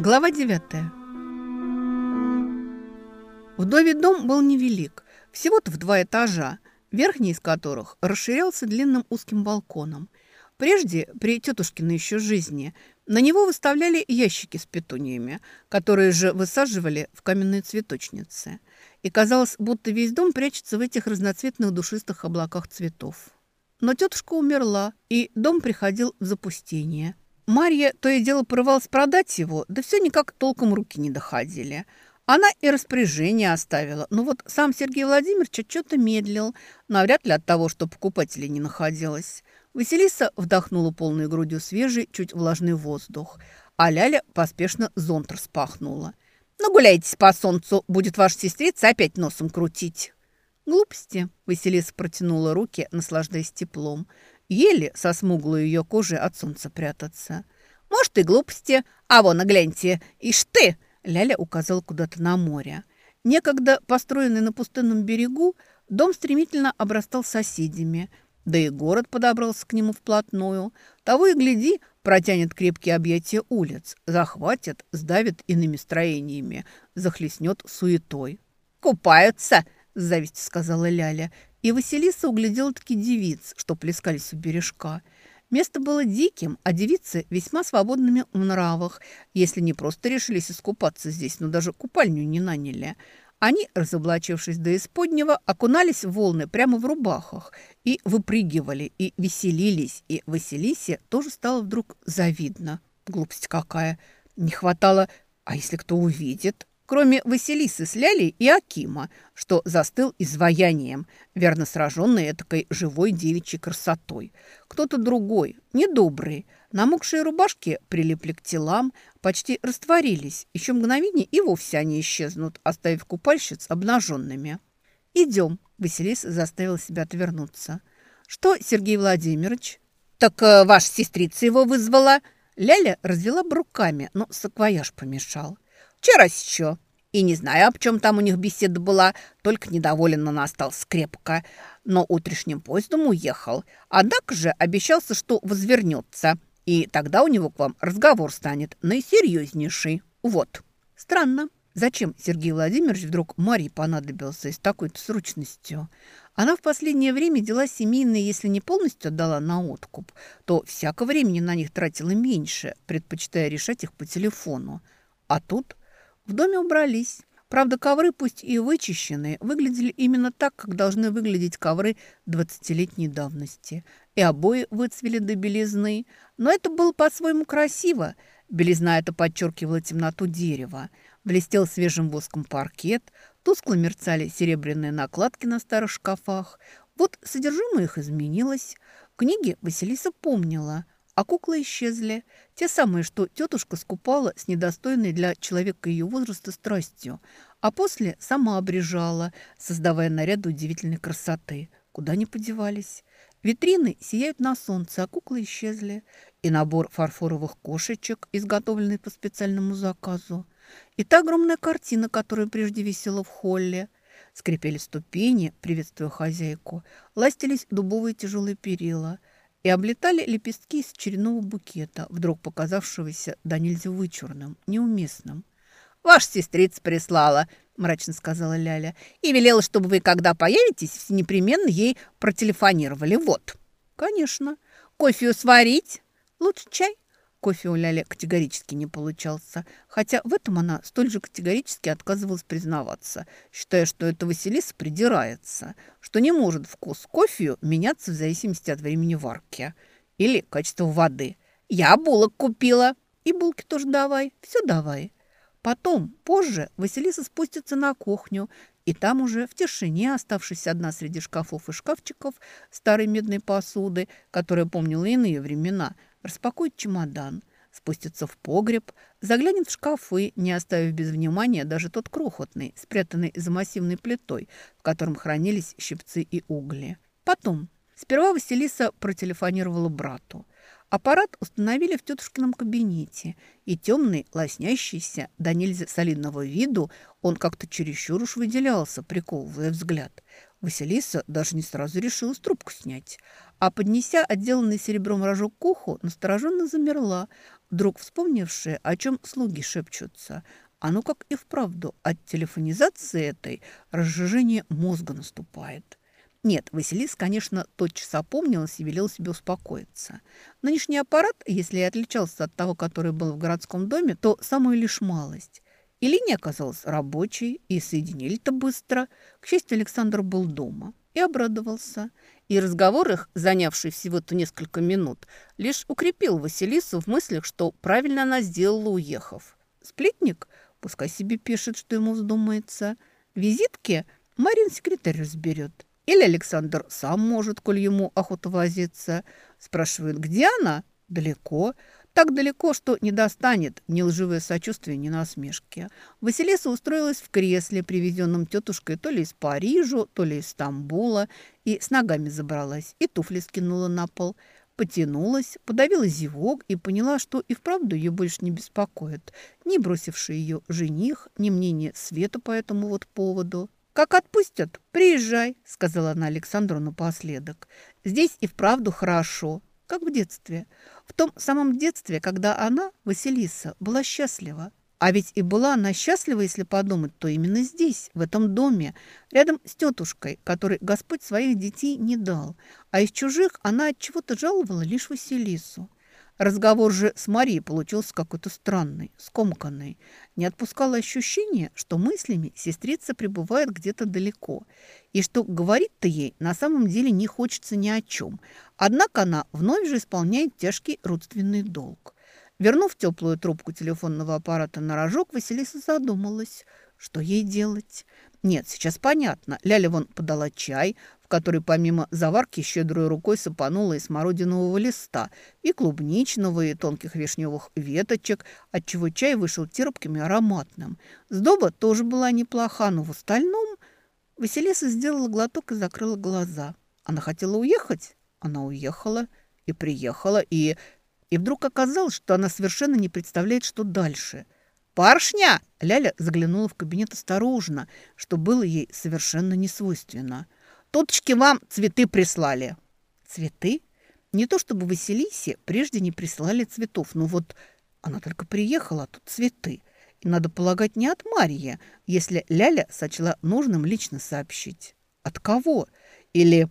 Глава 9. Вдовий дом был невелик, всего-то в два этажа, верхний из которых расширялся длинным узким балконом. Прежде, при тетушкиной еще жизни, на него выставляли ящики с петуниями, которые же высаживали в каменные цветочницы. И казалось, будто весь дом прячется в этих разноцветных душистых облаках цветов. Но тетушка умерла, и дом приходил в запустение. Марья то и дело порывалась продать его, да все никак толком руки не доходили. Она и распоряжение оставила, но вот сам Сергей Владимирович что-то медлил, навряд ли от того, что покупателей не находилось. Василиса вдохнула полной грудью свежий, чуть влажный воздух, а Ляля поспешно зонт распахнула. «Ну, гуляйтесь по солнцу, будет ваша сестрица опять носом крутить». «Глупости», — Василиса протянула руки, наслаждаясь теплом. Еле со смуглой ее кожи от солнца прятаться. «Может, и глупости. А вон, гляньте, ишь ты!» Ляля указал куда-то на море. Некогда построенный на пустынном берегу, дом стремительно обрастал соседями. Да и город подобрался к нему вплотную. Того и гляди, протянет крепкие объятия улиц, захватит, сдавит иными строениями, захлестнет суетой. «Купаются!» – с завистью сказала Ляля. И Василиса углядела таки девиц, что плескались у бережка. Место было диким, а девицы весьма свободными в нравах, если не просто решились искупаться здесь, но даже купальню не наняли. Они, разоблачившись до исподнего, окунались в волны прямо в рубахах и выпрыгивали, и веселились, и Василисе тоже стало вдруг завидно. Глупость какая! Не хватало... А если кто увидит? Кроме Василисы с Лялей и Акима, что застыл изваянием, верно сраженный этакой живой девичьей красотой. Кто-то другой, недобрый, намокшие рубашки прилипли к телам, почти растворились, еще мгновение и вовсе они исчезнут, оставив купальщиц обнаженными. «Идем», – Василиса заставила себя отвернуться. «Что, Сергей Владимирович?» «Так э, ваша сестрица его вызвала?» Ляля развела руками, но саквояж помешал. Вчера еще. И не знаю, об чем там у них беседа была, только недоволен он остался крепко. Но утренним поездом уехал. Однако же обещался, что возвернется. И тогда у него к вам разговор станет наисерьезнейший. Вот. Странно. Зачем Сергей Владимирович вдруг Марии понадобился с такой-то срочностью? Она в последнее время дела семейные, если не полностью отдала на откуп, то всякого времени на них тратила меньше, предпочитая решать их по телефону. А тут в доме убрались. Правда, ковры, пусть и вычищенные, выглядели именно так, как должны выглядеть ковры двадцатилетней давности. И обои выцвели до белизны. Но это было по-своему красиво. Белизна это подчеркивала темноту дерева. Блестел свежим воском паркет, тускло мерцали серебряные накладки на старых шкафах. Вот содержимое их изменилось. Книги Василиса помнила – а куклы исчезли. Те самые, что тетушка скупала с недостойной для человека ее возраста страстью, а после сама обрежала, создавая наряды удивительной красоты. Куда они подевались? Витрины сияют на солнце, а куклы исчезли. И набор фарфоровых кошечек, изготовленный по специальному заказу. И та огромная картина, которая прежде висела в холле. Скрипели ступени, приветствуя хозяйку. Ластились дубовые тяжелые перила – и облетали лепестки из черного букета, вдруг показавшегося да нельзя вычурным, неуместным. «Ваша сестрица прислала», – мрачно сказала Ляля, «и велела, чтобы вы, когда появитесь, непременно ей протелефонировали. Вот». «Конечно. Кофе сварить? Лучше чай?» Кофе у Ляли категорически не получался, хотя в этом она столь же категорически отказывалась признаваться, считая, что это Василиса придирается, что не может вкус кофе меняться в зависимости от времени варки или качества воды. «Я булок купила!» «И булки тоже давай, все давай!» Потом, позже, Василиса спустится на кухню, и там уже в тишине, оставшись одна среди шкафов и шкафчиков старой медной посуды, которая помнила иные времена – распакует чемодан, спустится в погреб, заглянет в шкафы, не оставив без внимания даже тот крохотный, спрятанный за массивной плитой, в котором хранились щипцы и угли. Потом. Сперва Василиса протелефонировала брату. Аппарат установили в тетушкином кабинете, и темный, лоснящийся, до нельзя солидного виду, он как-то чересчур уж выделялся, приковывая взгляд. Василиса даже не сразу решилась трубку снять, а, поднеся отделанный серебром рожок к уху, настороженно замерла, вдруг вспомнившая, о чем слуги шепчутся. А ну как и вправду, от телефонизации этой разжижение мозга наступает. Нет, Василис, конечно, тотчас опомнилась и велел себе успокоиться. Нынешний аппарат, если и отличался от того, который был в городском доме, то самую лишь малость. И линия оказалась рабочей, и соединили-то быстро. К счастью, Александр был дома и обрадовался. И разговор их, занявший всего-то несколько минут, лишь укрепил Василису в мыслях, что правильно она сделала, уехав. Сплетник? Пускай себе пишет, что ему вздумается. Визитки Марин секретарь разберет. Или Александр сам может, коль ему охота возиться. Спрашивает, где она? Далеко. Так далеко, что не достанет ни лживое сочувствие, ни насмешки. Василиса устроилась в кресле, привезенном тетушкой то ли из Парижа, то ли из Стамбула, и с ногами забралась, и туфли скинула на пол. Потянулась, подавила зевок и поняла, что и вправду ее больше не беспокоит ни бросивший ее жених, ни мнение Света по этому вот поводу. «Как отпустят, приезжай», — сказала она Александру напоследок. «Здесь и вправду хорошо, как в детстве. В том самом детстве, когда она, Василиса, была счастлива. А ведь и была она счастлива, если подумать, то именно здесь, в этом доме, рядом с тетушкой, которой Господь своих детей не дал. А из чужих она от чего-то жаловала лишь Василису. Разговор же с Марией получился какой-то странный, скомканный. Не отпускало ощущение, что мыслями сестрица пребывает где-то далеко, и что говорить-то ей на самом деле не хочется ни о чем. Однако она вновь же исполняет тяжкий родственный долг. Вернув теплую трубку телефонного аппарата на рожок, Василиса задумалась, что ей делать. Нет, сейчас понятно. Ляля вон подала чай, который помимо заварки щедрой рукой сыпанула из смородинового листа, и клубничного, и тонких вишневых веточек, отчего чай вышел терпким и ароматным. Сдоба тоже была неплоха, но в остальном... Василиса сделала глоток и закрыла глаза. Она хотела уехать? Она уехала и приехала, и... И вдруг оказалось, что она совершенно не представляет, что дальше. «Паршня!» Ляля заглянула в кабинет осторожно, что было ей совершенно не Туточки вам цветы прислали». «Цветы? Не то чтобы Василисе прежде не присылали цветов, но вот она только приехала, а тут цветы. И надо полагать не от Марьи, если Ляля сочла нужным лично сообщить. От кого? Или...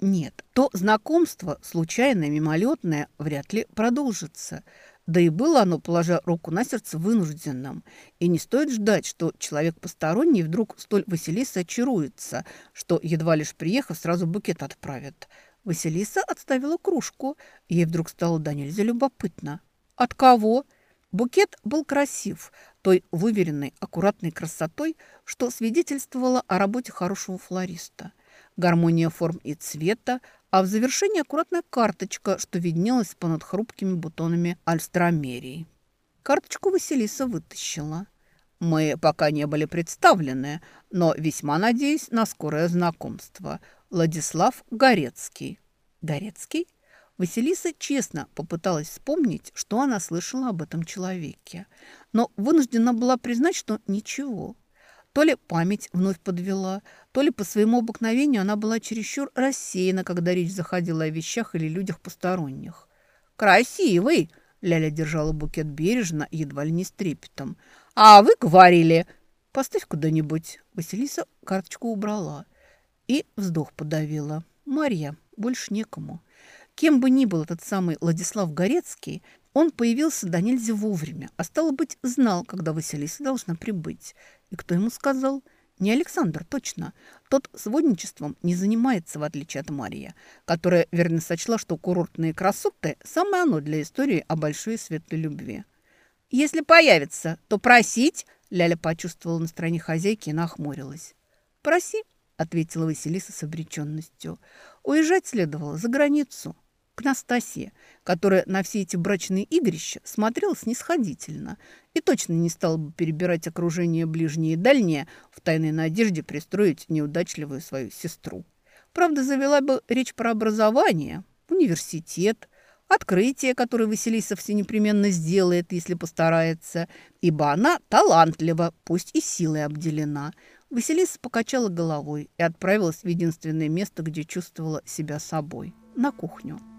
Нет, то знакомство, случайное, мимолетное, вряд ли продолжится. Да и было оно, положа руку на сердце, вынужденным. И не стоит ждать, что человек посторонний вдруг столь Василиса очаруется, что, едва лишь приехав, сразу букет отправит. Василиса отставила кружку. Ей вдруг стало да нельзя любопытно. От кого? Букет был красив, той выверенной, аккуратной красотой, что свидетельствовало о работе хорошего флориста. Гармония форм и цвета, а в завершении аккуратная карточка, что виднелась понад хрупкими бутонами альстромерии. Карточку Василиса вытащила. «Мы пока не были представлены, но весьма надеюсь на скорое знакомство. Владислав Горецкий». «Горецкий?» Василиса честно попыталась вспомнить, что она слышала об этом человеке, но вынуждена была признать, что ничего – то ли память вновь подвела, то ли по своему обыкновению она была чересчур рассеяна, когда речь заходила о вещах или людях посторонних. «Красивый!» – Ляля держала букет бережно, едва ли не с трепетом. «А вы говорили...» «Поставь куда-нибудь». Василиса карточку убрала и вздох подавила. «Марья, больше некому». Кем бы ни был этот самый Владислав Горецкий, он появился до нельзя вовремя, а стало быть, знал, когда Василиса должна прибыть. И кто ему сказал? Не Александр, точно. Тот сводничеством не занимается, в отличие от Марии, которая верно сочла, что курортные красоты – самое оно для истории о большой светлой любви. «Если появится, то просить!» Ляля почувствовала на стороне хозяйки и нахмурилась. «Проси», – ответила Василиса с обреченностью. «Уезжать следовало за границу, к Настасье, которая на все эти брачные игрища смотрела снисходительно и точно не стала бы перебирать окружение ближнее и дальнее в тайной надежде пристроить неудачливую свою сестру. Правда, завела бы речь про образование, университет, открытие, которое Василиса все непременно сделает, если постарается, ибо она талантлива, пусть и силой обделена. Василиса покачала головой и отправилась в единственное место, где чувствовала себя собой – на кухню.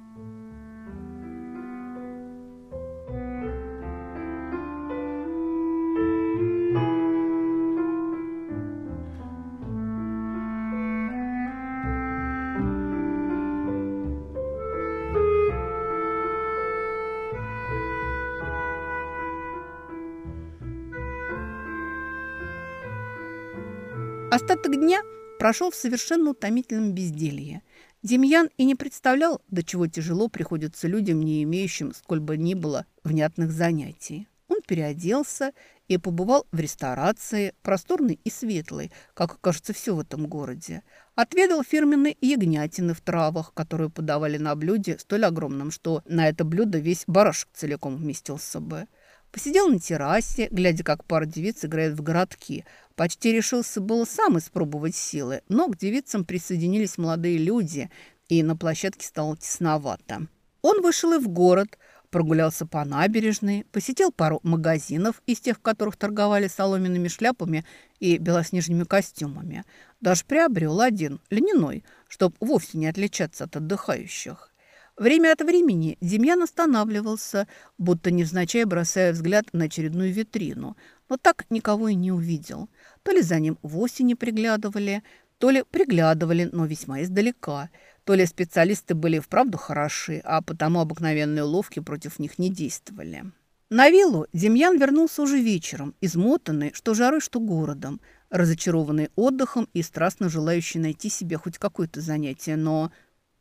Остаток дня прошел в совершенно утомительном безделье. Демьян и не представлял, до чего тяжело приходится людям, не имеющим сколь бы ни было внятных занятий. Он переоделся и побывал в ресторации, просторной и светлой, как кажется все в этом городе. Отведал фирменные ягнятины в травах, которые подавали на блюде столь огромном, что на это блюдо весь барашек целиком вместился бы. Посидел на террасе, глядя, как пара девиц играет в городки. Почти решился было сам испробовать силы, но к девицам присоединились молодые люди, и на площадке стало тесновато. Он вышел и в город, прогулялся по набережной, посетил пару магазинов из тех, в которых торговали соломенными шляпами и белоснежными костюмами. Даже приобрел один, льняной, чтобы вовсе не отличаться от отдыхающих. Время от времени Демьян останавливался, будто невзначай бросая взгляд на очередную витрину, но так никого и не увидел. То ли за ним вовсе не приглядывали, то ли приглядывали, но весьма издалека, то ли специалисты были вправду хороши, а потому обыкновенные уловки против них не действовали. На виллу Демьян вернулся уже вечером, измотанный, что жарой, что городом, разочарованный отдыхом и страстно желающий найти себе хоть какое-то занятие, но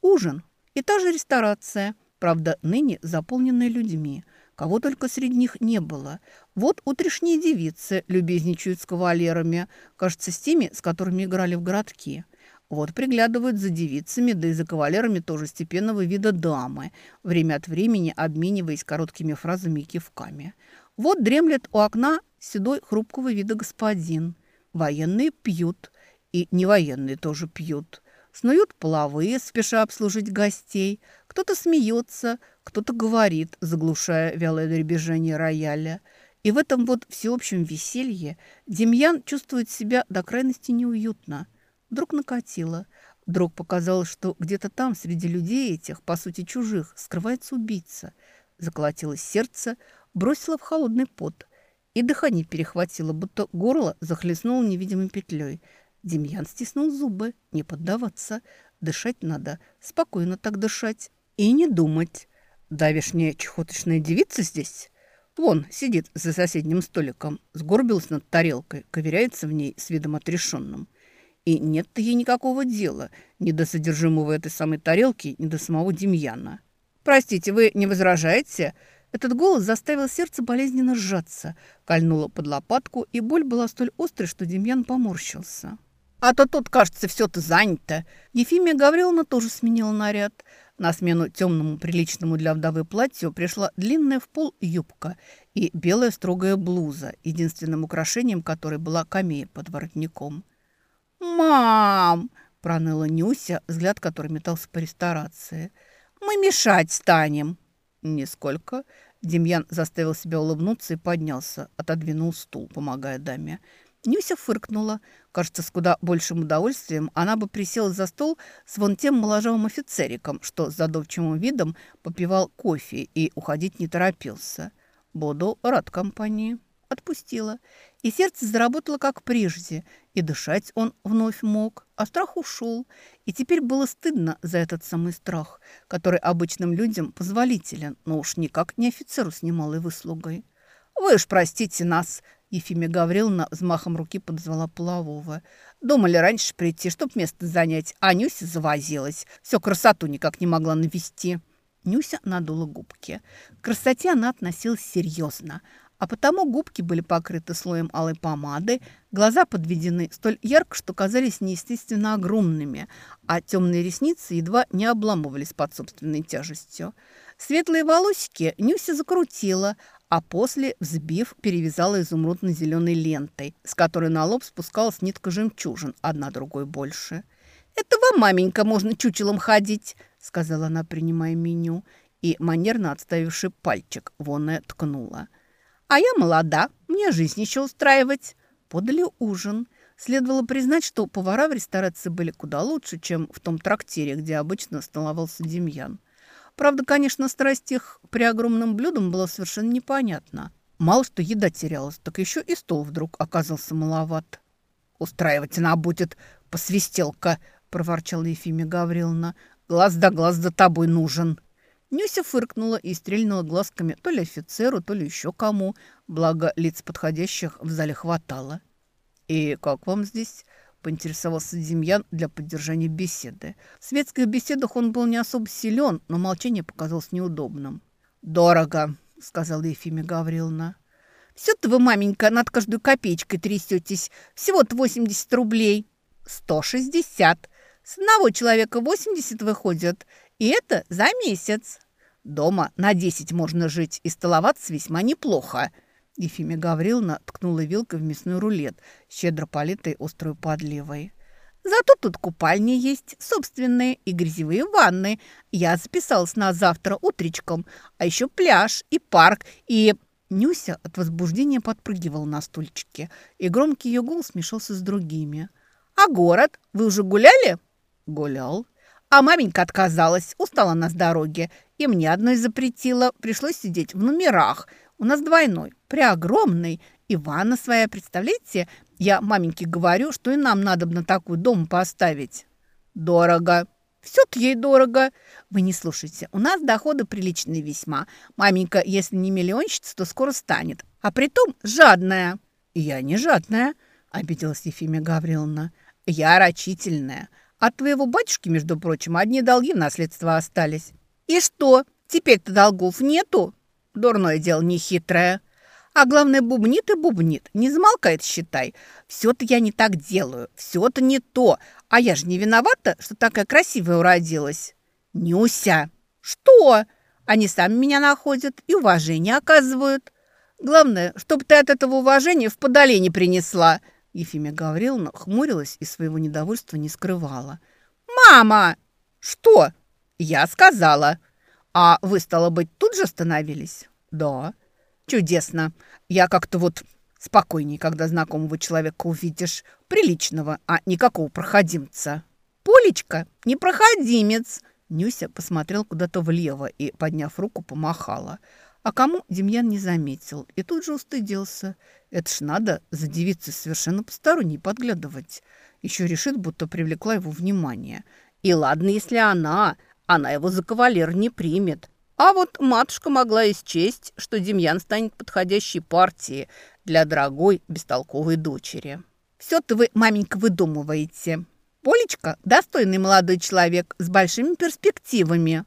ужин и та же ресторация, правда, ныне заполненная людьми. Кого только среди них не было. Вот утрешние девицы любезничают с кавалерами, кажется, с теми, с которыми играли в городки. Вот приглядывают за девицами, да и за кавалерами тоже степенного вида дамы, время от времени обмениваясь короткими фразами и кивками. Вот дремлет у окна седой хрупкого вида господин. Военные пьют, и невоенные тоже пьют. Снуют половые, спеша обслужить гостей. Кто-то смеется, кто-то говорит, заглушая вялое дребезжание рояля. И в этом вот всеобщем веселье Демьян чувствует себя до крайности неуютно. Вдруг накатило. Вдруг показалось, что где-то там, среди людей этих, по сути чужих, скрывается убийца. Заколотилось сердце, бросило в холодный пот. И дыхание перехватило, будто горло захлестнуло невидимой петлей – Демьян стиснул зубы. Не поддаваться. Дышать надо. Спокойно так дышать. И не думать. Давишняя чехоточная девица здесь? Вон, сидит за соседним столиком, сгорбилась над тарелкой, ковыряется в ней с видом отрешенным. И нет-то ей никакого дела ни до содержимого этой самой тарелки, ни до самого Демьяна. «Простите, вы не возражаете?» Этот голос заставил сердце болезненно сжаться, кольнуло под лопатку, и боль была столь острой, что Демьян поморщился. А то тут, кажется, все-то занято. Ефимия Гавриловна тоже сменила наряд. На смену темному, приличному для вдовы платью пришла длинная в пол юбка и белая строгая блуза, единственным украшением которой была камея под воротником. «Мам!» – проныла Нюся, взгляд которой метался по ресторации. «Мы мешать станем!» «Нисколько». Демьян заставил себя улыбнуться и поднялся, отодвинул стул, помогая даме. Нюся фыркнула. Кажется, с куда большим удовольствием она бы присела за стол с вон тем моложавым офицериком, что с задумчивым видом попивал кофе и уходить не торопился. Буду рад компании. Отпустила. И сердце заработало как прежде, и дышать он вновь мог, а страх ушел. И теперь было стыдно за этот самый страх, который обычным людям позволителен, но уж никак не офицеру с немалой выслугой. «Вы уж простите нас», Ефимия Гавриловна взмахом руки подозвала полового. «Думали раньше прийти, чтоб место занять, а Нюся завозилась. Все красоту никак не могла навести». Нюся надула губки. К красоте она относилась серьезно, а потому губки были покрыты слоем алой помады, глаза подведены столь ярко, что казались неестественно огромными, а темные ресницы едва не обламывались под собственной тяжестью. Светлые волосики Нюся закрутила, а после, взбив, перевязала изумрудно-зеленой лентой, с которой на лоб спускалась нитка жемчужин, одна другой больше. «Это вам, маменька, можно чучелом ходить», — сказала она, принимая меню. и, манерно отставивший пальчик, вонная ткнула. «А я молода, мне жизнь еще устраивать». Подали ужин. Следовало признать, что повара в ресторации были куда лучше, чем в том трактире, где обычно столовался Демьян. Правда, конечно, страсть их при огромном блюдом была совершенно непонятна. Мало что еда терялась, так еще и стол вдруг оказался маловат. «Устраивать она будет, посвистелка!» – проворчала Ефимия Гавриловна. «Глаз да глаз за тобой нужен!» Нюся фыркнула и стрельнула глазками то ли офицеру, то ли еще кому, благо лиц подходящих в зале хватало. «И как вам здесь?» – поинтересовался Демьян для поддержания беседы. В светских беседах он был не особо силен, но молчание показалось неудобным. «Дорого!» – сказала Ефимия Гавриловна. Все-то вы, маменька, над каждой копеечкой трясетесь. Всего-то 80 рублей. 160. С одного человека 80 выходит. И это за месяц. Дома на 10 можно жить и столоваться весьма неплохо. Ефимия Гавриловна ткнула вилкой в мясной рулет, щедро политой острой подливой. Зато тут купальни есть, собственные и грязевые ванны. Я записалась на завтра утречком. А еще пляж и парк, и... Нюся от возбуждения подпрыгивал на стульчике, и громкий ее голос смешался с другими. «А город? Вы уже гуляли?» «Гулял». «А маменька отказалась, устала на с дороге, и мне одной запретила. Пришлось сидеть в номерах. У нас двойной, преогромный, и ванна своя, представляете? Я маменьке говорю, что и нам надо на такую дом поставить». «Дорого», все-то ей дорого. Вы не слушайте, у нас доходы приличные весьма. Маменька, если не миллионщица, то скоро станет. А притом жадная. Я не жадная, обиделась Ефимия Гавриловна. Я рачительная. От твоего батюшки, между прочим, одни долги в наследство остались. И что, теперь-то долгов нету? Дурное дело нехитрое. А главное, бубнит и бубнит. Не замолкает, считай. Все-то я не так делаю. Все-то не то. А я же не виновата, что такая красивая уродилась. Нюся. Что? Они сами меня находят и уважение оказывают. Главное, чтобы ты от этого уважения в подоле не принесла. Ефимия Гавриловна хмурилась и своего недовольства не скрывала. «Мама!» «Что?» «Я сказала». «А вы, стало быть, тут же остановились?» «Да». Чудесно. Я как-то вот спокойней, когда знакомого человека увидишь. Приличного, а никакого проходимца. Полечка, не проходимец. Нюся посмотрел куда-то влево и, подняв руку, помахала. А кому Демьян не заметил и тут же устыдился. Это ж надо за девицей совершенно посторонней подглядывать. Еще решит, будто привлекла его внимание. И ладно, если она, она его за кавалер не примет. А вот матушка могла исчесть, что Демьян станет подходящей партией для дорогой бестолковой дочери. Все-то вы, маменька, выдумываете. Полечка – достойный молодой человек с большими перспективами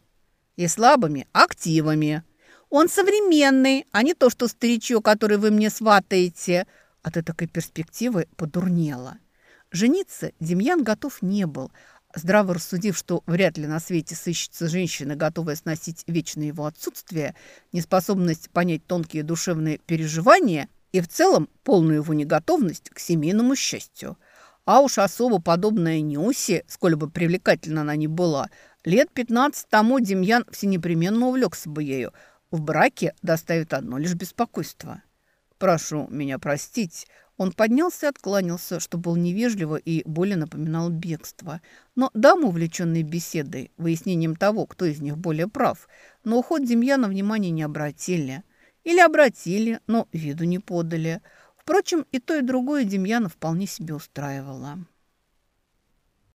и слабыми активами. Он современный, а не то, что старичок, который вы мне сватаете. От этой перспективы подурнело. Жениться Демьян готов не был – Здраво рассудив, что вряд ли на свете сыщется женщина, готовая сносить вечное его отсутствие, неспособность понять тонкие душевные переживания и в целом полную его неготовность к семейному счастью. А уж особо подобная Нюсе, сколь бы привлекательна она ни была, лет 15 тому Демьян всенепременно увлекся бы ею. В браке доставит одно лишь беспокойство. «Прошу меня простить», он поднялся и откланялся, что был невежливо и более напоминал бегство. Но дамы, увлеченные беседой, выяснением того, кто из них более прав, на уход Демьяна внимания не обратили. Или обратили, но виду не подали. Впрочем, и то, и другое Демьяна вполне себе устраивало.